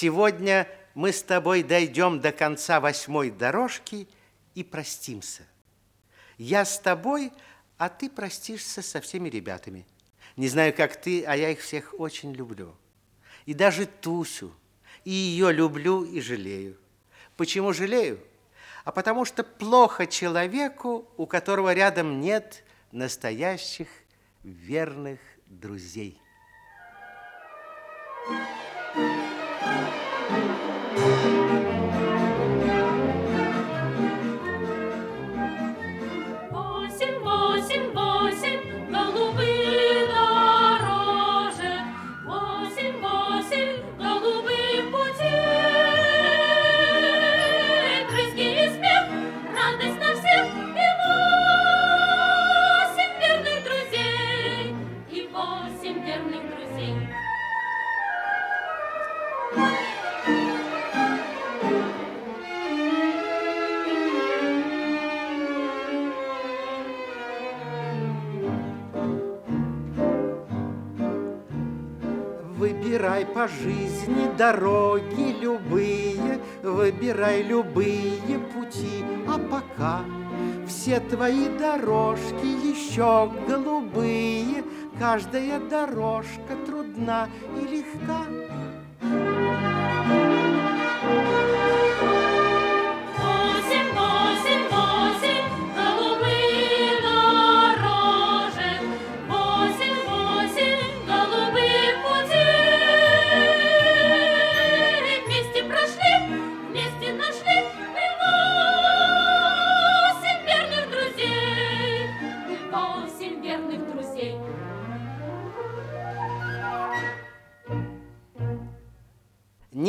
Сегодня мы с тобой дойдем до конца восьмой дорожки и простимся. Я с тобой, а ты простишься со всеми ребятами. Не знаю, как ты, а я их всех очень люблю. И даже Тусю, и ее люблю и жалею. Почему жалею? А потому что плохо человеку, у которого рядом нет настоящих верных друзей. Выбирай по жизни дороги любые, Выбирай любые пути, а пока Все твои дорожки еще голубые, Каждая дорожка трудна и легка.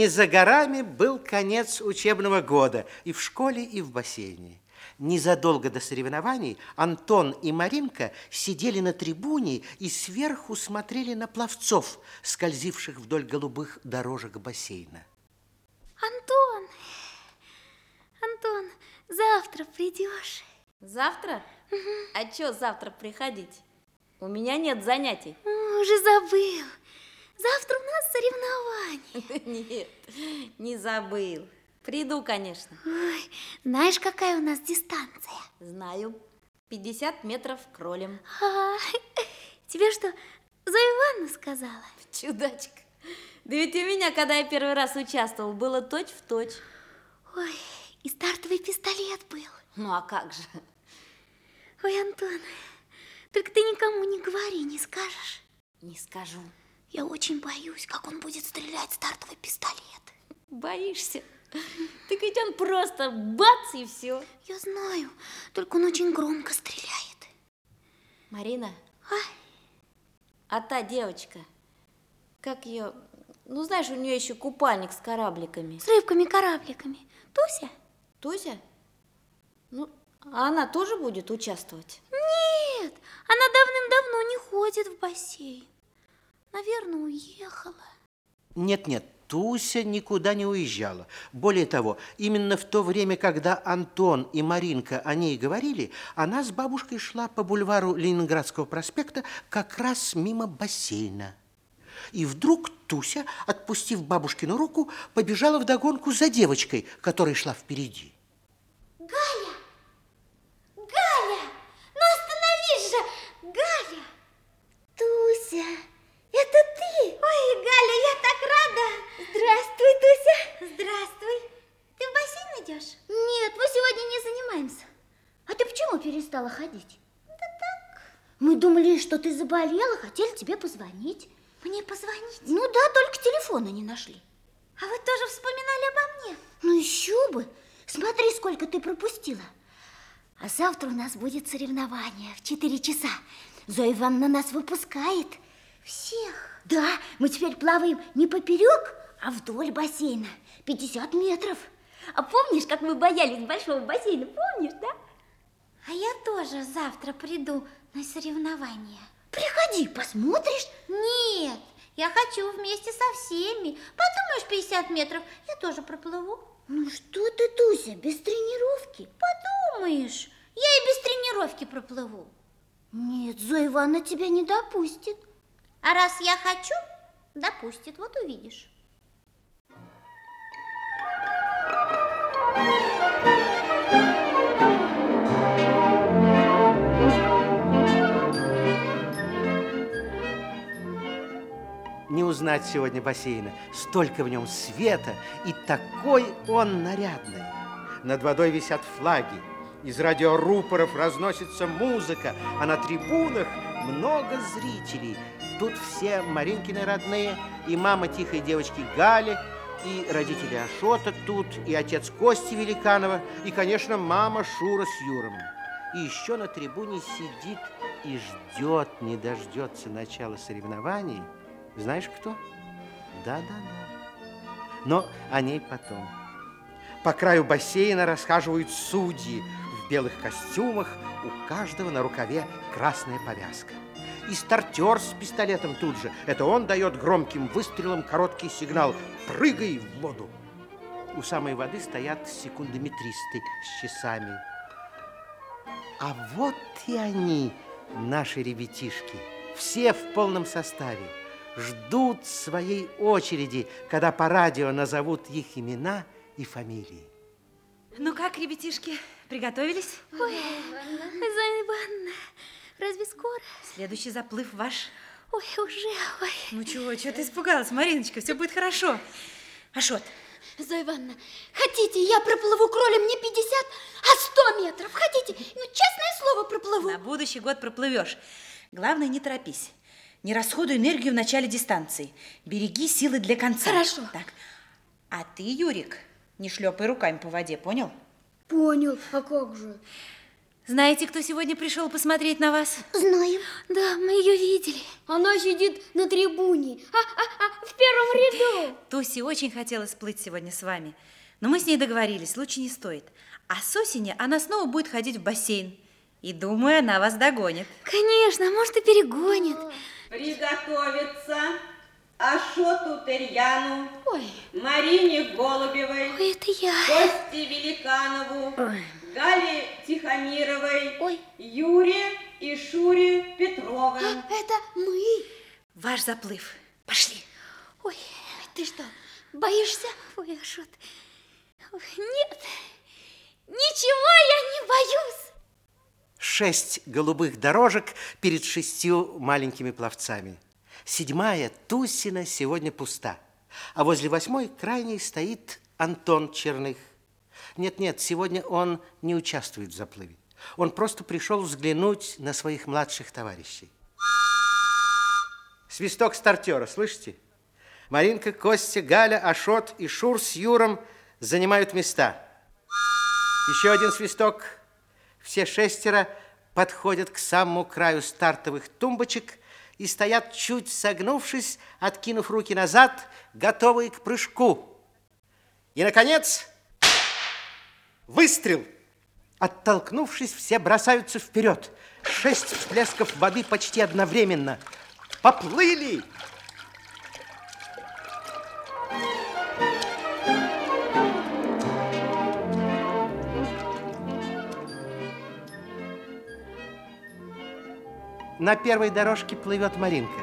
За горами был конец учебного года и в школе, и в бассейне. Незадолго до соревнований Антон и Маринка сидели на трибуне и сверху смотрели на пловцов, скользивших вдоль голубых дорожек бассейна. Антон, Антон, завтра придешь? Завтра? Угу. А что завтра приходить? У меня нет занятий. Уже забыл. Завтра у нас соревнования. Нет, не забыл. Приду, конечно. Ой, знаешь, какая у нас дистанция? Знаю. 50 метров кролем. А, тебе что, Зоя Ивановна сказала? Чудачка. Да ведь у меня, когда я первый раз участвовал, было точь в точь. Ой, и стартовый пистолет был. Ну, а как же? Ой, Антон, только ты никому не говори, не скажешь? Не скажу. Я очень боюсь, как он будет стрелять стартовый пистолет. Боишься? Так ведь он просто бац и все. Я знаю, только он очень громко стреляет. Марина? А? А та девочка, как ее... Ну, знаешь, у нее еще купальник с корабликами. С рыбками-корабликами. Туся? Туся? Ну, а она тоже будет участвовать? Нет, она давным-давно не ходит в бассейн. Наверное, уехала. Нет-нет, Туся никуда не уезжала. Более того, именно в то время, когда Антон и Маринка о ней говорили, она с бабушкой шла по бульвару Ленинградского проспекта как раз мимо бассейна. И вдруг Туся, отпустив бабушкину руку, побежала вдогонку за девочкой, которая шла впереди. Галя! Галя! Ну остановись же! Галя! Туся! Это ты? Ой, Галя, я так рада. Здравствуй, Туся. Здравствуй. Ты в бассейн идешь? Нет, мы сегодня не занимаемся. А ты почему перестала ходить? Да так. Мы думали, что ты заболела, хотели тебе позвонить. Мне позвонить? Ну да, только телефона не нашли. А вы тоже вспоминали обо мне? Ну еще бы. Смотри, сколько ты пропустила. А завтра у нас будет соревнование в 4 часа. Зоя Ивановна нас выпускает. Всех? Да, мы теперь плаваем не поперек, а вдоль бассейна. 50 метров. А помнишь, как мы боялись большого бассейна? Помнишь, да? А я тоже завтра приду на соревнования. Приходи, посмотришь. Нет, я хочу вместе со всеми. Подумаешь, 50 метров, я тоже проплыву. Ну что ты, Туся, без тренировки? Подумаешь, я и без тренировки проплыву. Нет, Зоя Ивановна тебя не допустит. А раз я хочу, допустит, вот увидишь. Не узнать сегодня бассейна. Столько в нем света, и такой он нарядный. Над водой висят флаги, из радиорупоров разносится музыка, а на трибунах много зрителей – Тут все Маринкины родные, и мама тихой девочки Гали, и родители Ашота тут, и отец Кости Великанова, и, конечно, мама Шура с Юром. И еще на трибуне сидит и ждет, не дождется начала соревнований. Знаешь, кто? Да-да-да. Но о ней потом. По краю бассейна расхаживают судьи в белых костюмах, у каждого на рукаве красная повязка. И стартер с пистолетом тут же. Это он дает громким выстрелом короткий сигнал «Прыгай в воду!». У самой воды стоят секундометристы с часами. А вот и они, наши ребятишки, все в полном составе, ждут своей очереди, когда по радио назовут их имена и фамилии. Ну как, ребятишки, приготовились? Ой, разве скоро? Следующий заплыв ваш. Ой, уже, ой. Ну чего, чего ты испугалась, Мариночка? Все будет хорошо. Ашот, Зоя Ивановна, хотите, я проплыву кролем не 50, а 100 метров? Хотите? Ну, честное слово, проплыву. на будущий год проплывешь. Главное, не торопись. Не расходуй энергию в начале дистанции. Береги силы для конца. Хорошо. Так. А ты, Юрик, не шлепай руками по воде, понял? Понял, а как же? Знаете, кто сегодня пришел посмотреть на вас? Знаем. Да, мы ее видели. Она сидит на трибуне, а, а, а, в первом ряду. Туси очень хотела сплыть сегодня с вами. Но мы с ней договорились, лучше не стоит. А с осени она снова будет ходить в бассейн. И думаю, она вас догонит. Конечно, а может и перегонит. Приготовиться Ашоту Терьяну, Ой, Марине Голубевой, ой, это я. Косте Великанову, Гале Тихомировой, Ой. Юре и Шуре Петровым. Это мы. Ваш заплыв. Пошли. Ой, ты что, боишься? Ой, Ашот. Ой, Нет, ничего я не боюсь. Шесть голубых дорожек перед шестью маленькими пловцами. Седьмая, Тусина, сегодня пуста. А возле восьмой крайней стоит Антон Черных. Нет-нет, сегодня он не участвует в заплыве. Он просто пришел взглянуть на своих младших товарищей. Свисток стартера, слышите? Маринка, Костя, Галя, Ашот и Шур с Юром занимают места. Еще один свисток. Все шестеро подходят к самому краю стартовых тумбочек и стоят, чуть согнувшись, откинув руки назад, готовые к прыжку. И, наконец, выстрел. Оттолкнувшись, все бросаются вперед. Шесть всплесков воды почти одновременно. Поплыли! На первой дорожке плывет Маринка.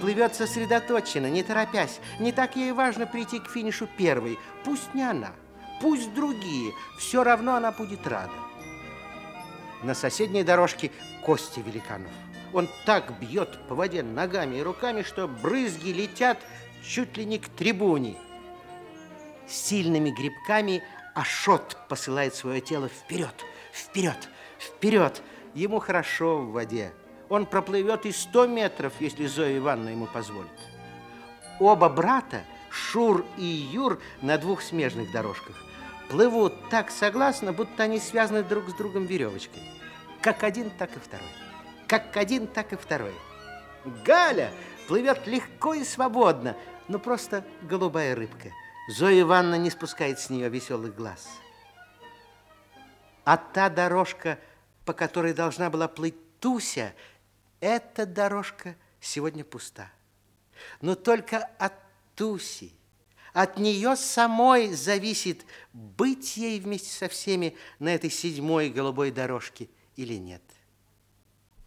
Плывет сосредоточенно, не торопясь. Не так ей важно прийти к финишу первой. Пусть не она, пусть другие. Все равно она будет рада. На соседней дорожке Костя Великанов. Он так бьет по воде ногами и руками, что брызги летят чуть ли не к трибуне. Сильными грибками Ашот посылает свое тело вперед, вперед, вперед. Ему хорошо в воде. Он проплывет и 100 метров, если Зоя Ивановна ему позволит. Оба брата, Шур и Юр, на двух смежных дорожках, плывут так согласно, будто они связаны друг с другом веревочкой. Как один, так и второй. Как один, так и второй. Галя плывет легко и свободно, но просто голубая рыбка. Зоя Ивановна не спускает с нее веселых глаз. А та дорожка, по которой должна была плыть Туся, эта дорожка сегодня пуста. Но только от Туси, от нее самой зависит, быть ей вместе со всеми на этой седьмой голубой дорожке или нет.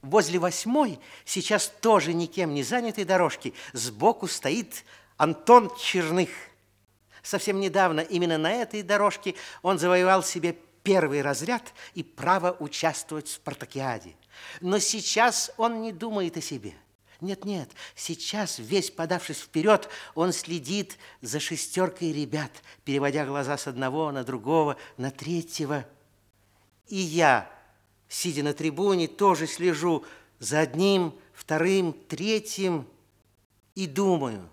Возле восьмой, сейчас тоже никем не занятой дорожки, сбоку стоит Антон Черных. Совсем недавно именно на этой дорожке он завоевал себе первый разряд и право участвовать в спартакиаде. Но сейчас он не думает о себе. Нет-нет, сейчас, весь подавшись вперед, он следит за шестеркой ребят, переводя глаза с одного на другого, на третьего. И я, сидя на трибуне, тоже слежу за одним, вторым, третьим и думаю.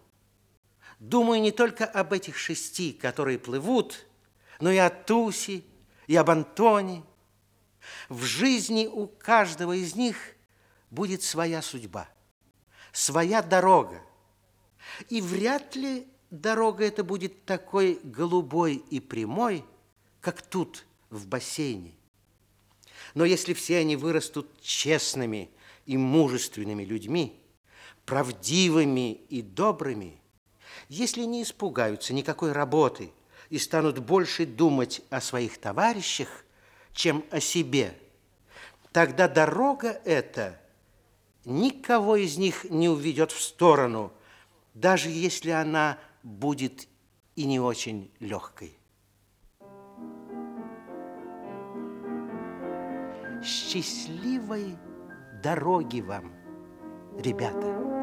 Думаю не только об этих шести, которые плывут, но и о Тусе, и об Антоне. В жизни у каждого из них будет своя судьба, своя дорога. И вряд ли дорога эта будет такой голубой и прямой, как тут, в бассейне. Но если все они вырастут честными и мужественными людьми, правдивыми и добрыми, если не испугаются никакой работы и станут больше думать о своих товарищах, чем о себе, тогда дорога эта никого из них не уведет в сторону, даже если она будет и не очень легкой. Счастливой дороги вам, ребята!